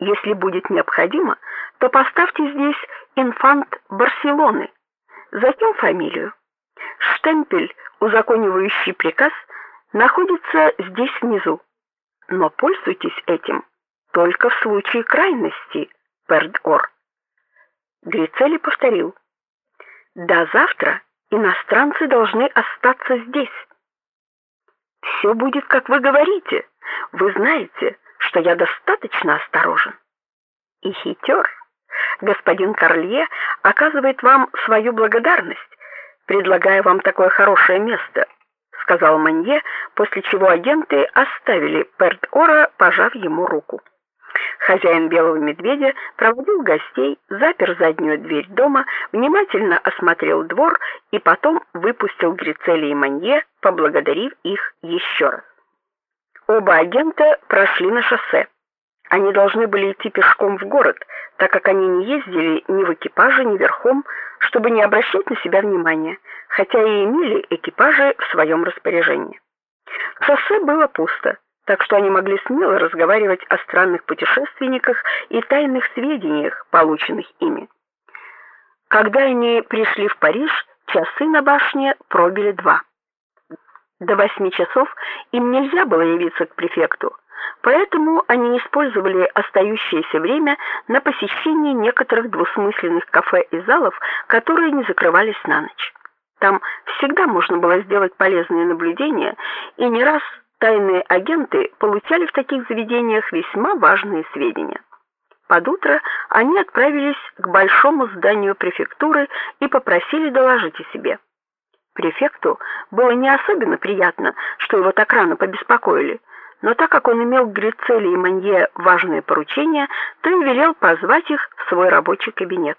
Если будет необходимо, то поставьте здесь инфант Барселоны. Затем фамилию. Штемпель, узаконивающий приказ, находится здесь внизу. Но пользуйтесь этим только в случае крайности, Пердор. Грицели повторил: "До завтра иностранцы должны остаться здесь. Все будет, как вы говорите. Вы знаете, что я достаточно осторожен и хитер. Господин Карлье оказывает вам свою благодарность, предлагая вам такое хорошее место, сказал Манье, после чего агенты оставили Перт-Ора, пожав ему руку. Хозяин белого медведя проводил гостей, запер заднюю дверь дома, внимательно осмотрел двор и потом выпустил Грицели и Манье, поблагодарив их еще раз. Оба агента прошли на шоссе. Они должны были идти пешком в город, так как они не ездили ни в экипаже, ни верхом, чтобы не обращать на себя внимания, хотя и имели экипажи в своем распоряжении. Шоссе было пусто так что они могли смело разговаривать о странных путешественниках и тайных сведениях, полученных ими. Когда они пришли в Париж, часы на башне пробили два. До восьми часов им нельзя было явиться к префекту, поэтому они использовали остающееся время на посещение некоторых двусмысленных кафе и залов, которые не закрывались на ночь. Там всегда можно было сделать полезные наблюдения, и не раз Тайные агенты получали в таких заведениях весьма важные сведения. Под утро они отправились к большому зданию префектуры и попросили доложить о себе. Префекту было не особенно приятно, что его так рано побеспокоили, но так как он имел к Грицели и Манье важные поручения, то и велел позвать их в свой рабочий кабинет.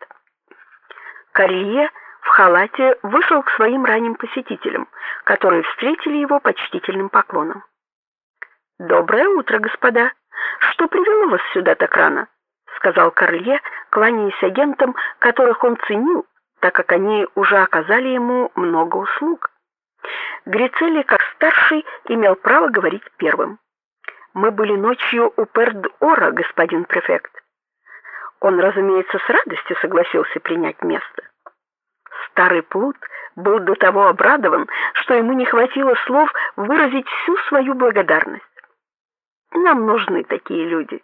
Карье в халате вышел к своим ранним посетителям, которые встретили его почтительным поклоном. Доброе утро, господа. Что привело вас сюда так рано? сказал Карле, кланяясь агентам, которых он ценил, так как они уже оказали ему много услуг. Грицели, как старший, имел право говорить первым. Мы были ночью у Перд-Ора, господин префект. Он, разумеется, с радостью согласился принять место. Старый плут был до того обрадован, что ему не хватило слов выразить всю свою благодарность. Нам нужны такие люди.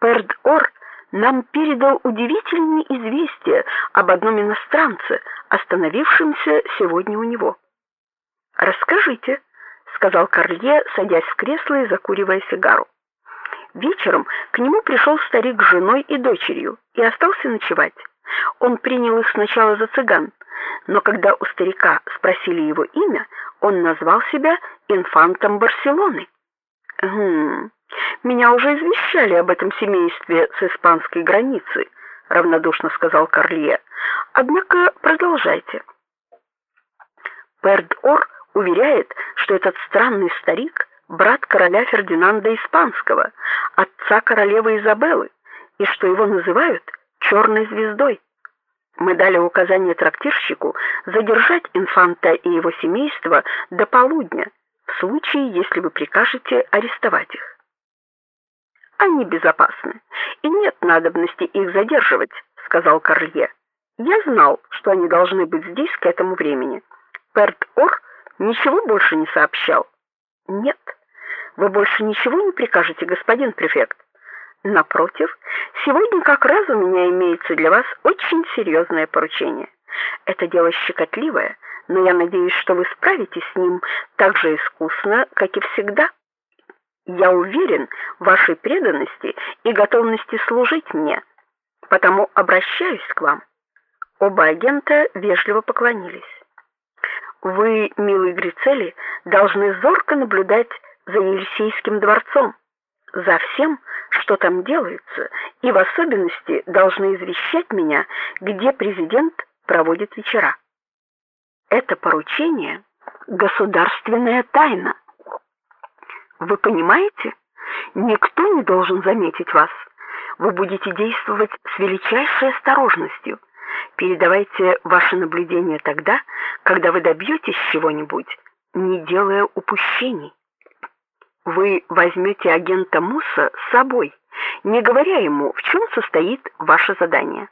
Перд-Ор нам передал удивительные известия об одном иностранце, остановившемся сегодня у него. Расскажите, сказал Карле, садясь в кресло и закуривая сигару. Вечером к нему пришел старик с женой и дочерью и остался ночевать. Он принял их сначала за цыган, но когда у старика спросили его имя, он назвал себя инфантом Барселоны. Хм. Меня уже извещали об этом семействе с испанской границы, равнодушно сказал Карле. Однако продолжайте. Пердор уверяет, что этот странный старик брат короля Фердинанда испанского, отца королевы Изабеллы, и что его называют черной звездой. Мы дали указание трактирщику задержать инфанта и его семейство до полудня в случае, если вы прикажете арестовать их. Они безопасны, и нет надобности их задерживать, сказал Карлье. Я знал, что они должны быть здесь к этому времени. Перт-Ор ничего больше не сообщал. Нет. Вы больше ничего не прикажете, господин префект. Напротив, сегодня как раз у меня имеется для вас очень серьезное поручение. Это дело щекотливое, но я надеюсь, что вы справитесь с ним так же искусно, как и всегда. Я уверен в вашей преданности и готовности служить мне, потому обращаюсь к вам. Оба агента вежливо поклонились. Вы, милый Грицели, должны зорко наблюдать за Елисейским дворцом, за всем, что там делается, и в особенности должны извещать меня, где президент проводит вечера. Это поручение государственная тайна. Вы понимаете? Никто не должен заметить вас. Вы будете действовать с величайшей осторожностью. Передавайте ваши наблюдения тогда, когда вы добьетесь чего-нибудь, не делая упущений. Вы возьмете агента Муса с собой не говоря ему, в чем состоит ваше задание.